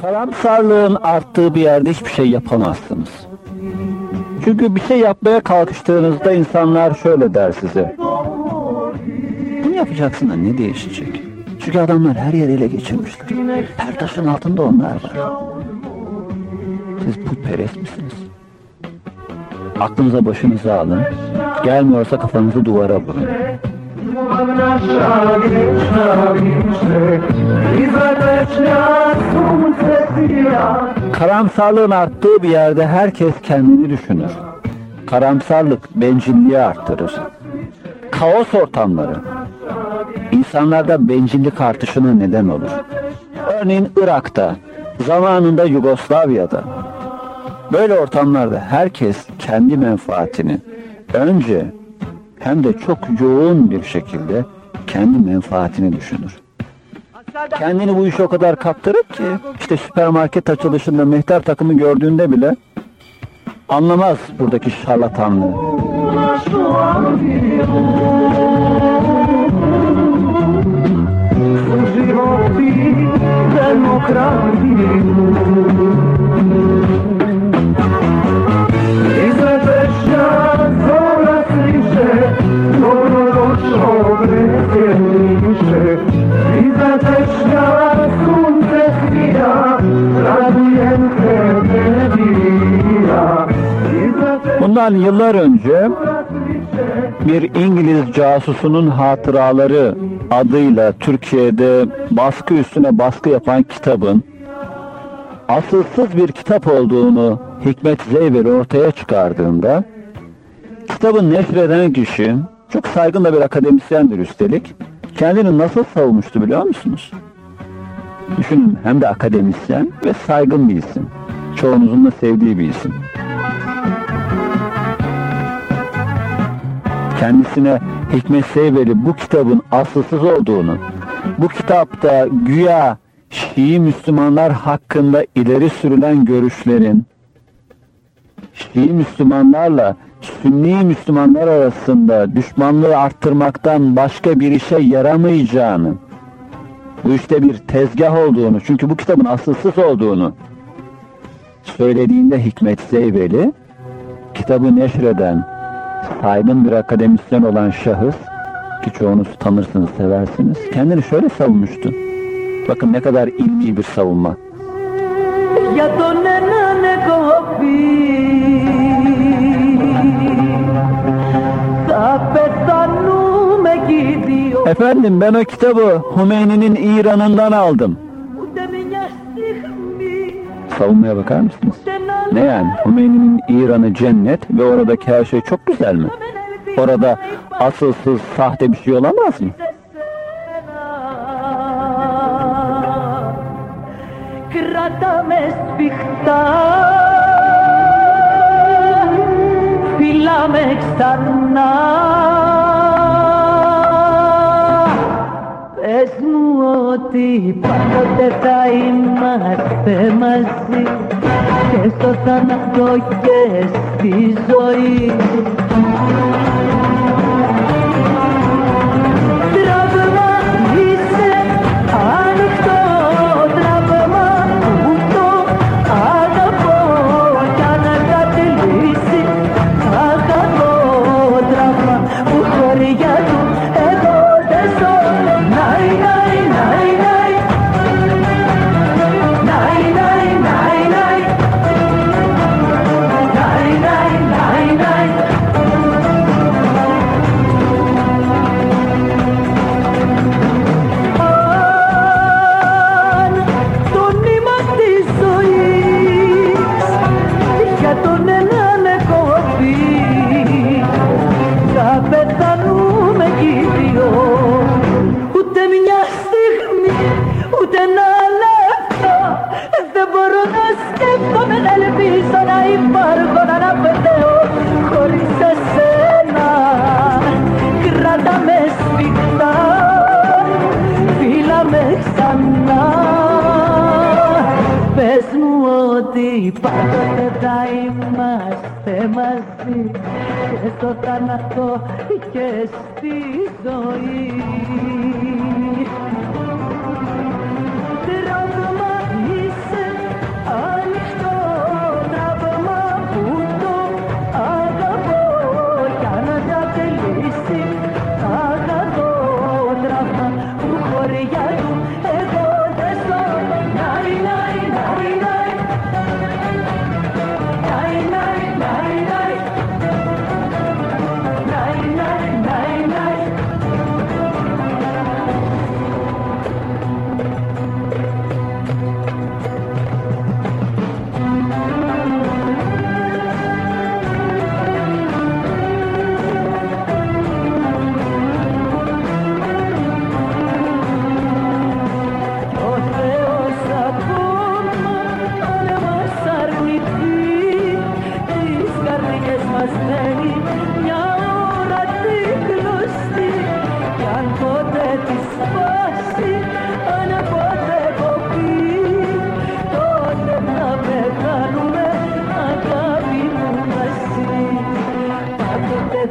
Karamsarlığın arttığı bir yerde hiçbir şey yapamazsınız. Çünkü bir şey yapmaya kalkıştığınızda insanlar şöyle der size. Bunu yapacaksın da ne değişecek? Çünkü adamlar her yeri ele geçirmişler. Her taşın altında onlar var. Siz putperest misiniz? Aklınıza başınızı alın. Gelmiyorsa kafanızı duvara vurun. Karamsarlığın arttığı bir yerde herkes kendini düşünür. Karamsarlık bencilliği arttırır. Kaos ortamları insanlarda bencillik artışına neden olur. Örneğin Irak'ta, zamanında Yugoslavya'da. Böyle ortamlarda herkes kendi menfaatini önce hem de çok yoğun bir şekilde kendi menfaatini düşünür. Kendini bu işe o kadar kaptırır ki işte süpermarket açılışında mehter takımı gördüğünde bile anlamaz buradaki şarlatanlığı. Bundan yıllar önce bir İngiliz casusunun hatıraları adıyla Türkiye'de baskı üstüne baskı yapan kitabın asılsız bir kitap olduğunu Hikmet Zeybeli ortaya çıkardığında kitabın neşreden kişi çok saygın da bir akademisyendir üstelik. Kendini nasıl savunmuştu biliyor musunuz? Düşünün hem de akademisyen ve saygın bir isim. Çoğunuzun da sevdiği bir isim. kendisine Hikmet Seybeli bu kitabın asılsız olduğunu, bu kitapta güya Şii Müslümanlar hakkında ileri sürülen görüşlerin Şii Müslümanlarla Sünni Müslümanlar arasında düşmanlığı arttırmaktan başka bir işe yaramayacağını, bu işte bir tezgah olduğunu, çünkü bu kitabın asılsız olduğunu söylediğinde Hikmet Zeybeli, kitabı neşreden saygın bir akademisyen olan şahıs ki çoğunuz tanırsınız, seversiniz. Kendini şöyle savunmuştu. Bakın ne kadar ilmi bir savunma. Efendim ben o kitabı Hümeyni'nin İran'ından aldım. Savunmaya bakar mısınız? Ne yani? Hümeyni'nin İran'ı cennet ve oradaki her şey çok güzel mi? Orada asılsız, sahte bir şey olamaz mı? Κράτα σφιχτά Φιλά ξανά ότι πάντοτε θα είμαστε μαζί και στο θάνατο και στη ζωή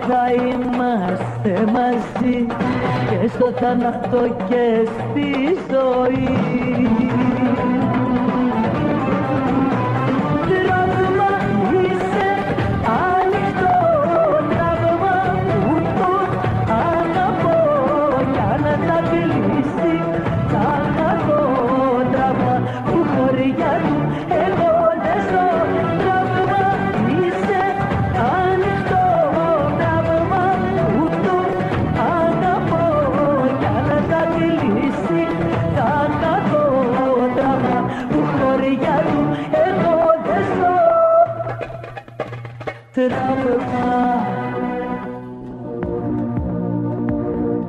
θα είμαστε μαζί και στο θάνατο και στη ζωή.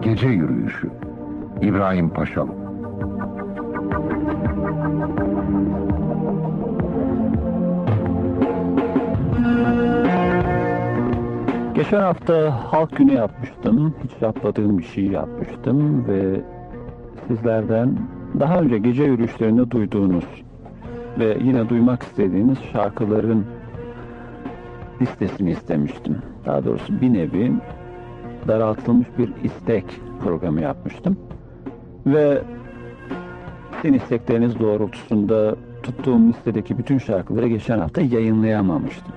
Gece Yürüyüşü İbrahim Paşalı Geçen hafta halk günü yapmıştım. Hiç yapmadığım bir şey yapmıştım ve sizlerden daha önce gece yürüyüşlerinde duyduğunuz ve yine duymak istediğiniz şarkıların listesini istemiştim. Daha doğrusu bir nevi daraltılmış bir istek programı yapmıştım. Ve sizin istekleriniz doğrultusunda tuttuğum listedeki bütün şarkıları geçen hafta yayınlayamamıştım.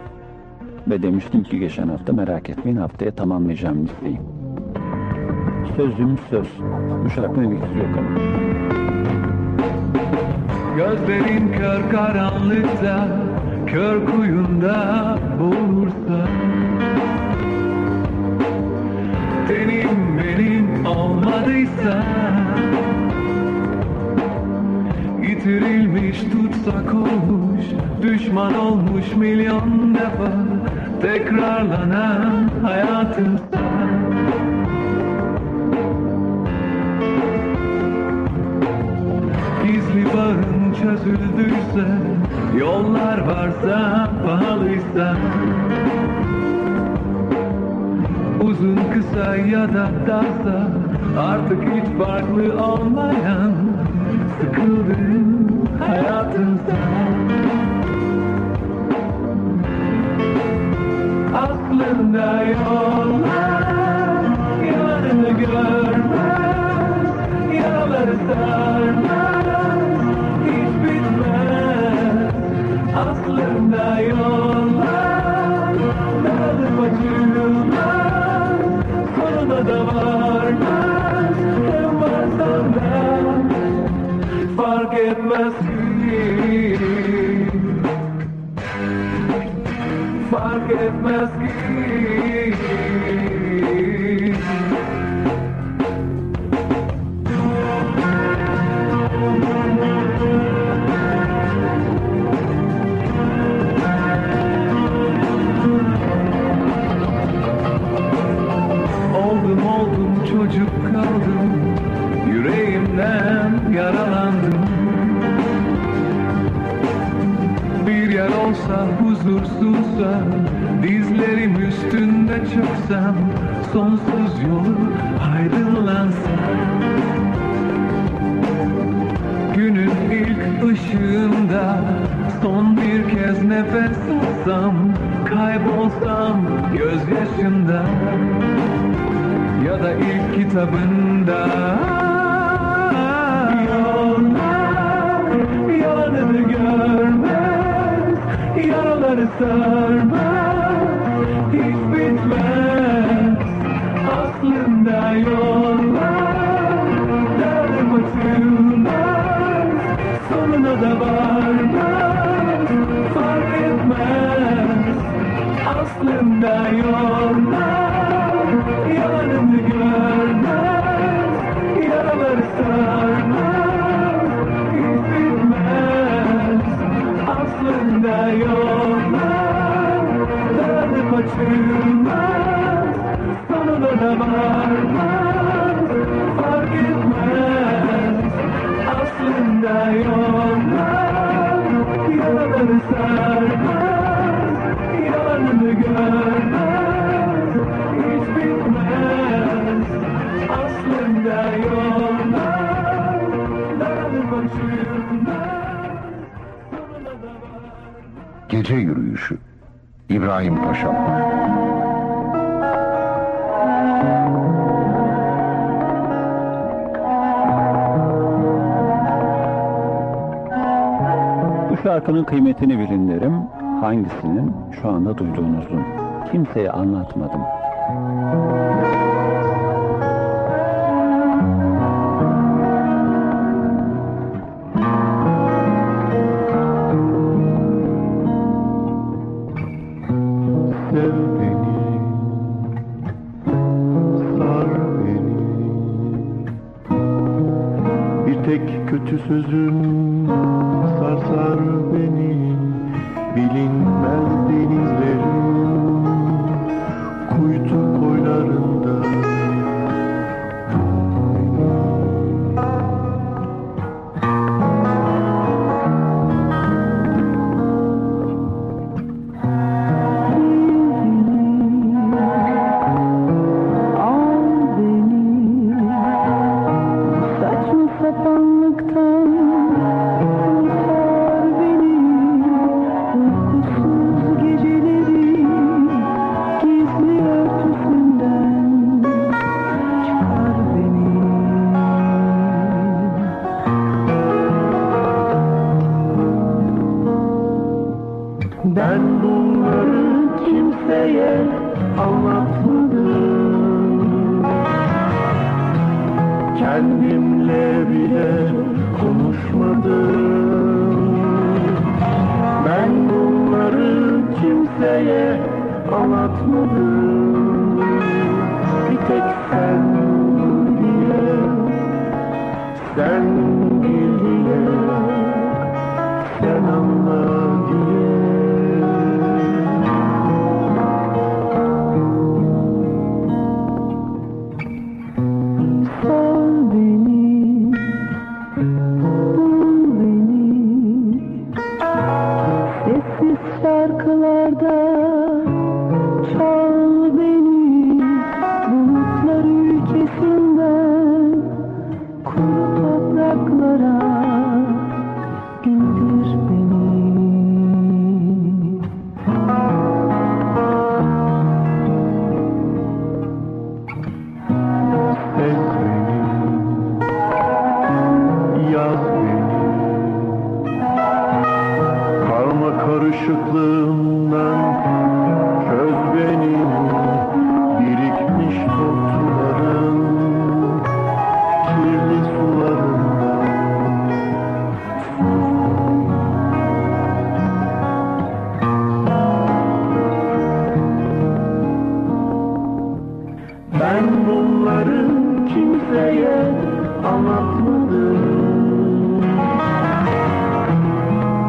Ve demiştim ki geçen hafta merak etmeyin haftaya tamamlayacağım listeyi. Sözüm söz. Bu şarkının ilgisi yok ama. Gözlerin kör karanlıkta Kör kuyunda boğulursa. Tenim benim olmadıysa. Yitirilmiş tutsak olmuş Düşman olmuş milyon defa. Tekrarlanan hayatımsa Varsa pahalıysa Uzun kısa ya da darsa Artık hiç farklı olmayan Sıkıldım hayatımsa Aslında yollar Fark çöksem Sonsuz yolu aydınlansa Günün ilk ışığında Son bir kez nefes alsam Kaybolsam gözyaşında ya da ilk kitabında Yollar yalanını görmez Yaraları sarmaz Aslında yollar Derdim açılmaz Sonuna da varmaz Fark etmez. Aslında yollar Gece Yürüyüşü İbrahim Paşa Bu şarkının kıymetini bilin derim. Hangisinin şu anda duyduğunuzun. Kimseye anlatmadım. Kötü sözün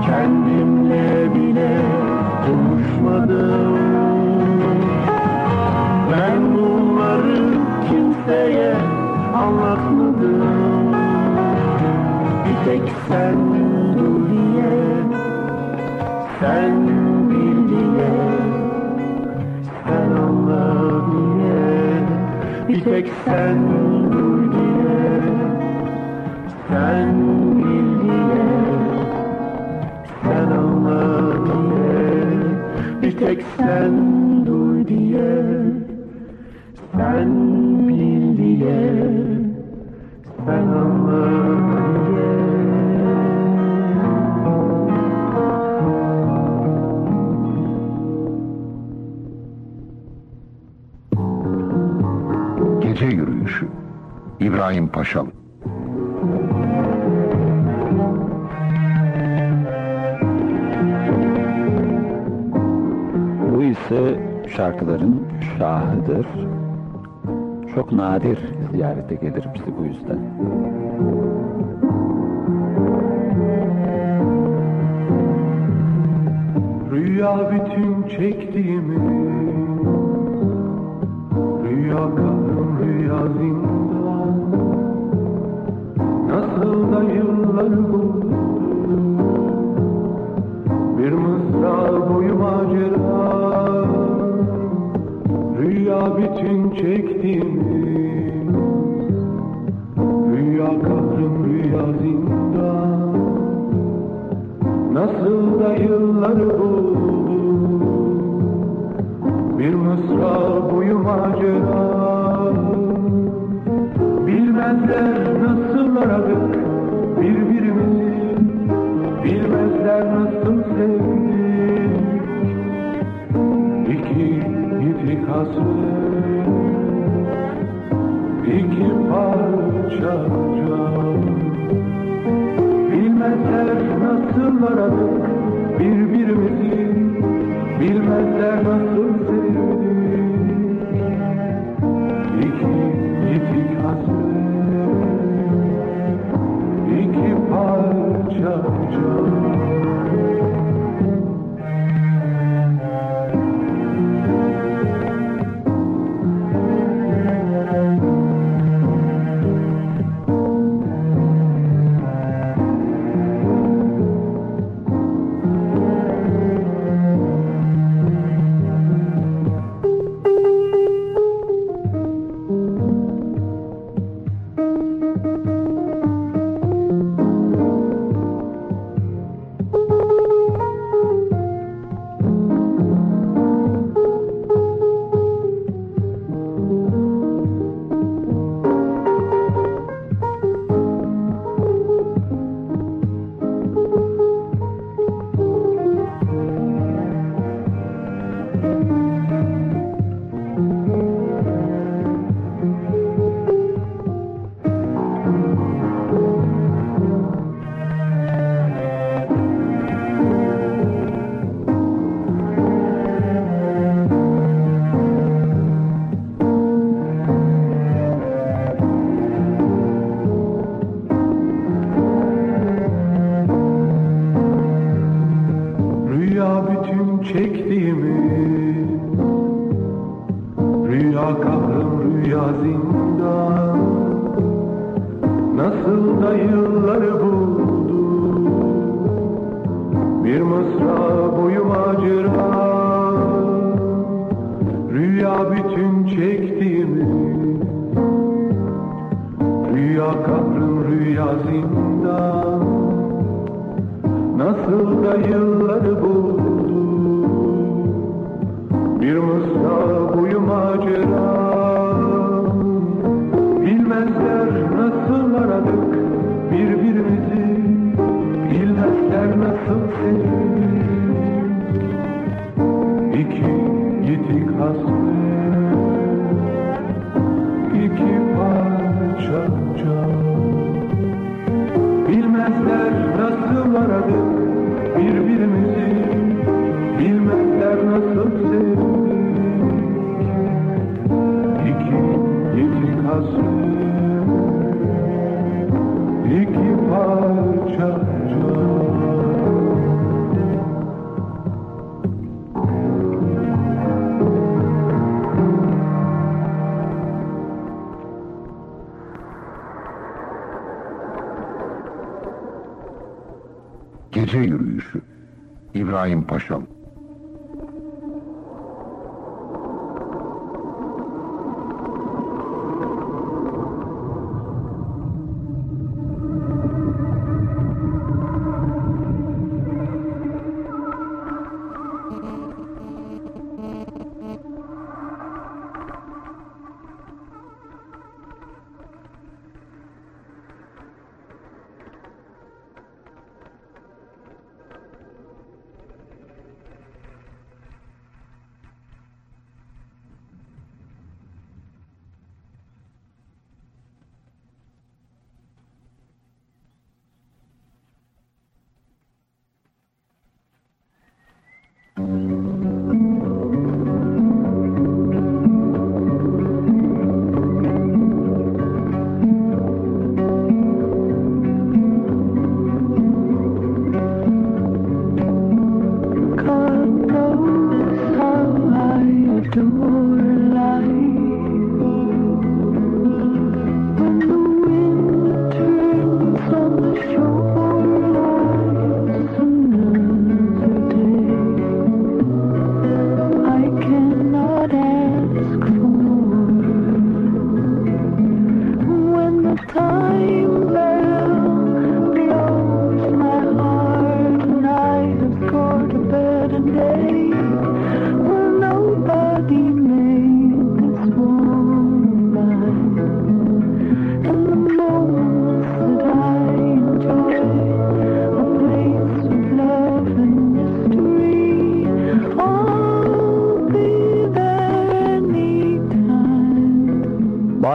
Kendimle bile konuşmadım Ben bunları kimseye anlatmadım. Bir tek sen diye Sen bil sen anla Bir tek sen tek sen duy diye Sen bil diye Sen anla Gece yürüyüşü. İbrahim Paşalı. Şarkıların şahıdır. Çok nadir ziyarete gelir bizi bu yüzden. Rüya bütün çektiğimi Rüya kaldım rüya zindan Nasıl da yıllar buldu çektiğimi Rüya kaldım rüya zindan. Nasıl da yıllar buldu nasıl aradık birbirimizi bilmezler nasıl Bir mısra boyu macera Rüya bütün çektiğimi Rüya kabrım rüya zindan. Nasıl da yılları buldu Bir mısra Ibrahim Paşam.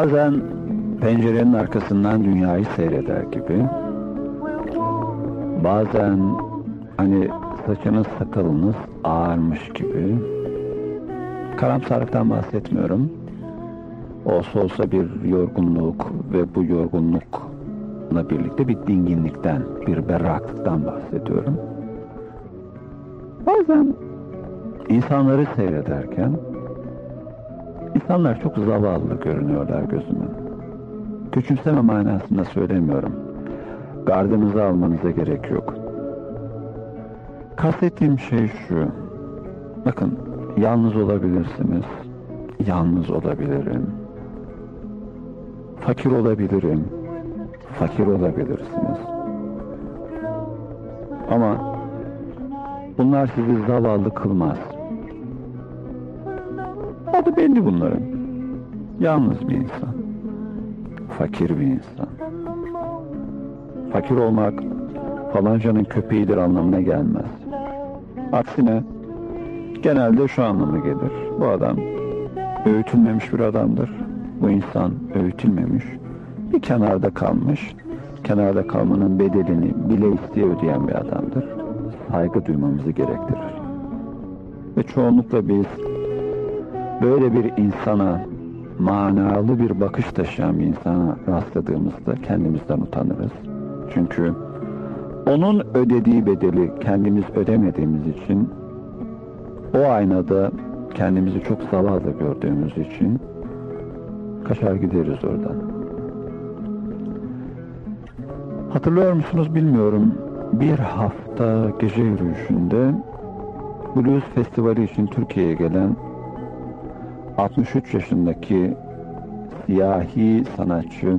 Bazen pencerenin arkasından dünyayı seyreder gibi. Bazen hani saçınız sakalınız ağarmış gibi. Karamsarlıktan bahsetmiyorum. Olsa olsa bir yorgunluk ve bu yorgunlukla birlikte bir dinginlikten, bir berraklıktan bahsediyorum. Bazen insanları seyrederken insanlar çok zavallı görünüyorlar gözüme. Küçümseme manasında söylemiyorum. Gardınızı almanıza gerek yok. Kastettiğim şey şu. Bakın yalnız olabilirsiniz. Yalnız olabilirim. Fakir olabilirim. Fakir olabilirsiniz. Ama bunlar sizi zavallı kılmaz. Adı belli bunların. Yalnız bir insan. Fakir bir insan. Fakir olmak falancanın köpeğidir anlamına gelmez. Aksine genelde şu anlamı gelir. Bu adam öğütülmemiş bir adamdır. Bu insan öğütülmemiş, bir kenarda kalmış, kenarda kalmanın bedelini bile isteye ödeyen bir adamdır. Saygı duymamızı gerektirir. Ve çoğunlukla biz böyle bir insana, manalı bir bakış taşıyan bir insana rastladığımızda kendimizden utanırız. Çünkü onun ödediği bedeli kendimiz ödemediğimiz için o aynada kendimizi çok zavallı gördüğümüz için kaçar gideriz oradan. Hatırlıyor musunuz bilmiyorum. Bir hafta gece yürüyüşünde Blues Festivali için Türkiye'ye gelen 63 yaşındaki siyahi sanatçı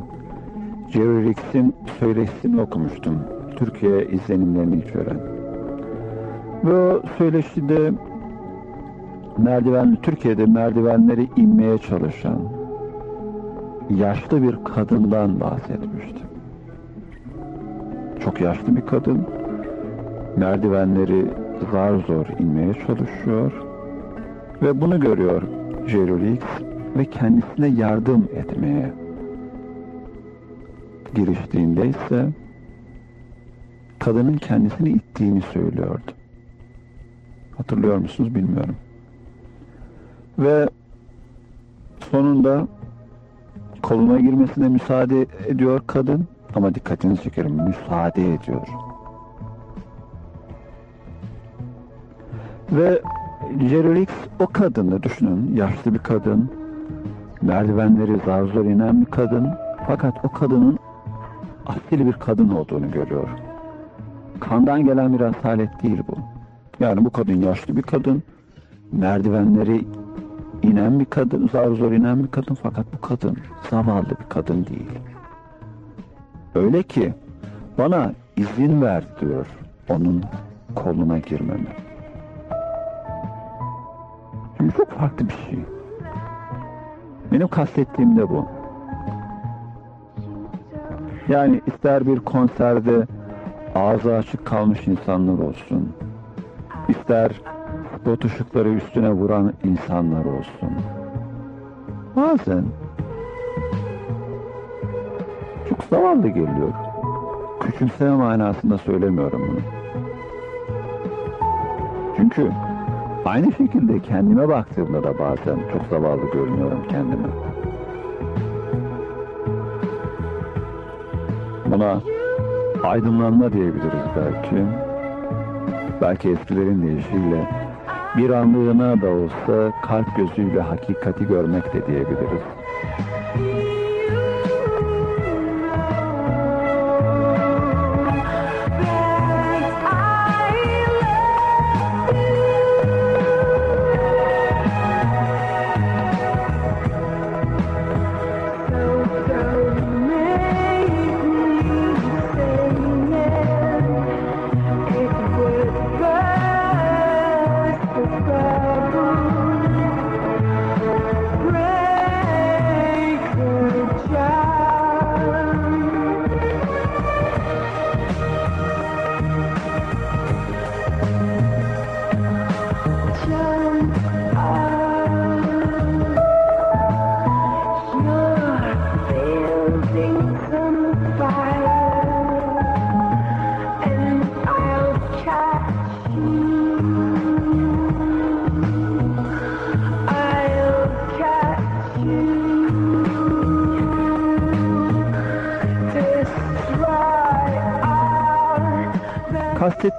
Jerry Rix'in söyleşisini okumuştum. Türkiye izlenimlerini içeren. Ve o söyleşide merdiven, Türkiye'de merdivenleri inmeye çalışan yaşlı bir kadından bahsetmişti. Çok yaşlı bir kadın merdivenleri zar zor inmeye çalışıyor ve bunu görüyor Jerry Rix ve kendisine yardım etmeye giriştiğinde ise kadının kendisini ittiğini söylüyordu. Hatırlıyor musunuz bilmiyorum. Ve sonunda koluna girmesine müsaade ediyor kadın ama dikkatinizi çekerim müsaade ediyor. Ve Jerry Rix o kadını düşünün yaşlı bir kadın merdivenleri zar zor inen bir kadın fakat o kadının asil bir kadın olduğunu görüyor. Kandan gelen bir asalet değil bu. Yani bu kadın yaşlı bir kadın, merdivenleri inen bir kadın, zar zor inen bir kadın fakat bu kadın zavallı bir kadın değil. Öyle ki bana izin ver diyor onun koluna girmeme. Şimdi çok farklı bir şey. Benim kastettiğim de bu. Yani ister bir konserde ağzı açık kalmış insanlar olsun, ister spot üstüne vuran insanlar olsun. Bazen çok zavallı geliyor. Küçümseme manasında söylemiyorum bunu. Çünkü aynı şekilde kendime baktığımda da bazen çok zavallı görünüyorum kendime. Buna aydınlanma diyebiliriz belki. Belki eskilerin deyişiyle bir anlığına da olsa kalp gözüyle hakikati görmek de diyebiliriz.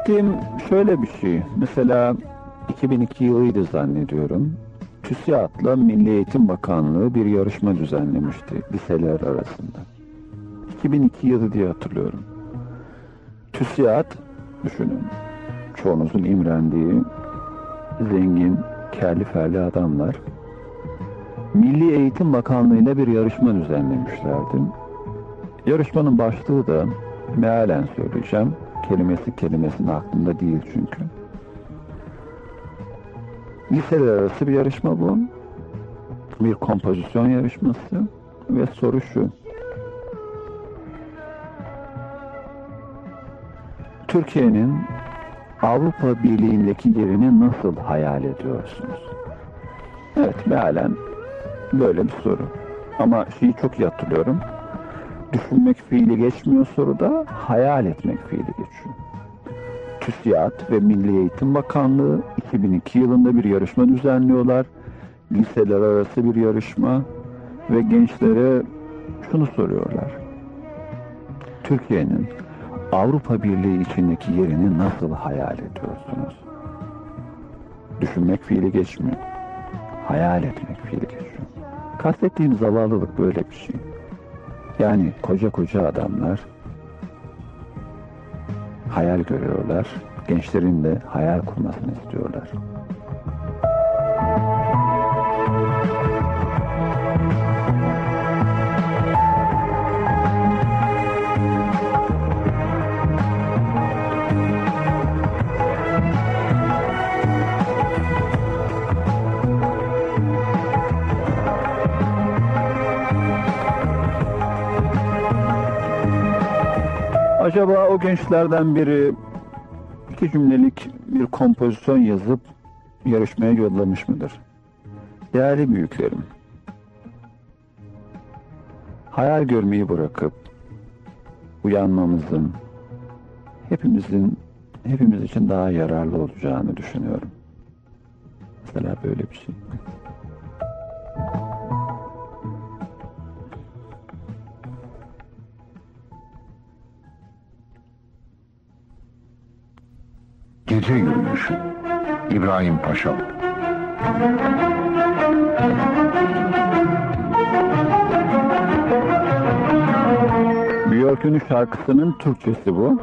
Kastettiğim şöyle bir şey. Mesela 2002 yılıydı zannediyorum. TÜSİAD'la Milli Eğitim Bakanlığı bir yarışma düzenlemişti liseler arasında. 2002 yılı diye hatırlıyorum. TÜSİAD, düşünün, çoğunuzun imrendiği zengin, kerli ferli adamlar Milli Eğitim Bakanlığı bir yarışma düzenlemişlerdi. Yarışmanın başlığı da mealen söyleyeceğim. Kelimesi kelimesinin aklımda değil çünkü. Liseler arası bir yarışma bu. Bir kompozisyon yarışması ve soru şu. Türkiye'nin Avrupa Birliği'ndeki yerini nasıl hayal ediyorsunuz? Evet, mealen böyle bir soru. Ama şeyi çok iyi hatırlıyorum. Düşünmek fiili geçmiyor soruda, hayal etmek fiili geçiyor. TÜSİAD ve Milli Eğitim Bakanlığı 2002 yılında bir yarışma düzenliyorlar. Liseler arası bir yarışma ve gençlere şunu soruyorlar. Türkiye'nin Avrupa Birliği içindeki yerini nasıl hayal ediyorsunuz? Düşünmek fiili geçmiyor. Hayal etmek fiili geçiyor. Kastettiğim zavallılık böyle bir şey. Yani koca koca adamlar hayal görüyorlar. Gençlerin de hayal kurmasını istiyorlar. Acaba o gençlerden biri iki cümlelik bir kompozisyon yazıp yarışmaya yollamış mıdır? Değerli büyüklerim, hayal görmeyi bırakıp uyanmamızın hepimizin hepimiz için daha yararlı olacağını düşünüyorum. Mesela böyle bir şey. Gece yürüyüşü. İbrahim Paşalı. Björk'ün şarkısının Türkçesi bu.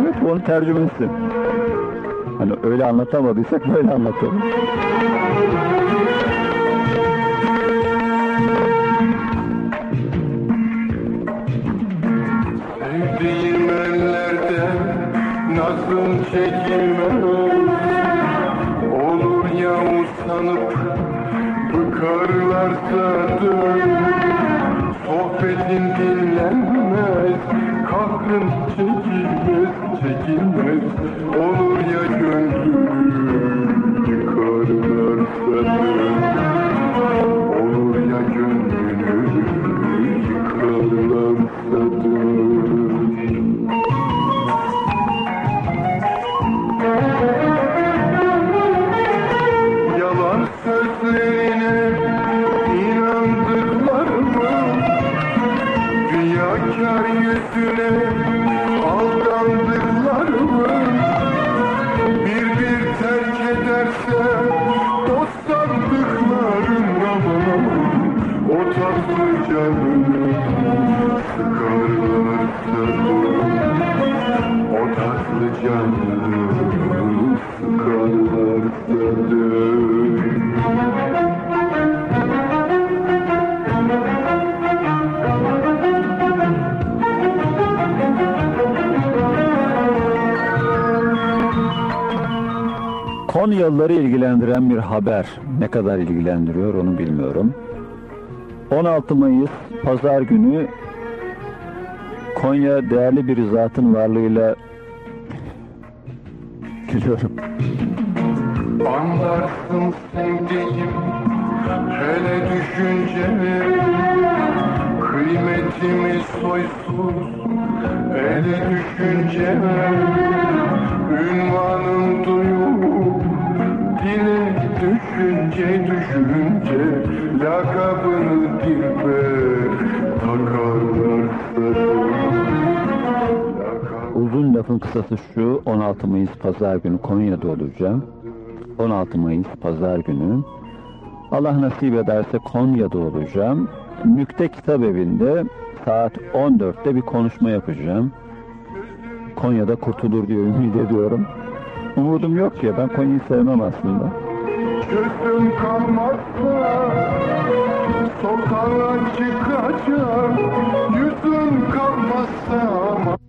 Evet, onun tercümesi. Hani öyle anlatamadıysak böyle anlatalım. Nasıl çekilmez Olur ya usanıp bıkarlarsa dön. Sohbetin dinlenmez Kahrın çekilmez çekilmez. Olur Konyalıları ilgilendiren bir haber. Ne kadar ilgilendiriyor onu bilmiyorum. 16 Mayıs Pazar günü Konya değerli bir zatın varlığıyla gülüyorum. Anlarsın sevdiğim hele düşünce Kıymetimi soysuz ele düşünce Ünvanım duyup dile düşünce düşünce Lakabını dilber takarlarsa lafın kısası şu 16 Mayıs Pazar günü Konya'da olacağım. 16 Mayıs Pazar günü. Allah nasip ederse Konya'da olacağım. Mükte Kitap Evi'nde saat 14'te bir konuşma yapacağım. Konya'da kurtulur diye ümit ediyorum umudum yok ya. Ben Konya'yı sevmem aslında. Gözüm kalmazsa sokağa çıkacak. Yüzüm kalmazsa ama.